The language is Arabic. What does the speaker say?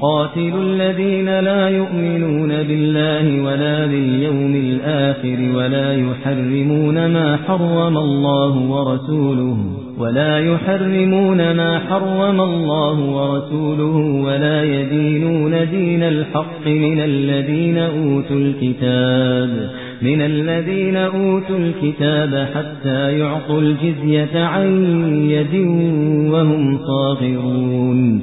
قاتل الذين لا يؤمنون بالله ولا باليوم الآخر ولا يحرمون ما حرم الله ورسوله ولا يحرمون ما حرم الله ورسوله ولا يدينون دين الحق من الذين أوتوا الكتاب من الذين أوتوا الكتاب حتى يعطوا الجزية عن يد وهم صاغرون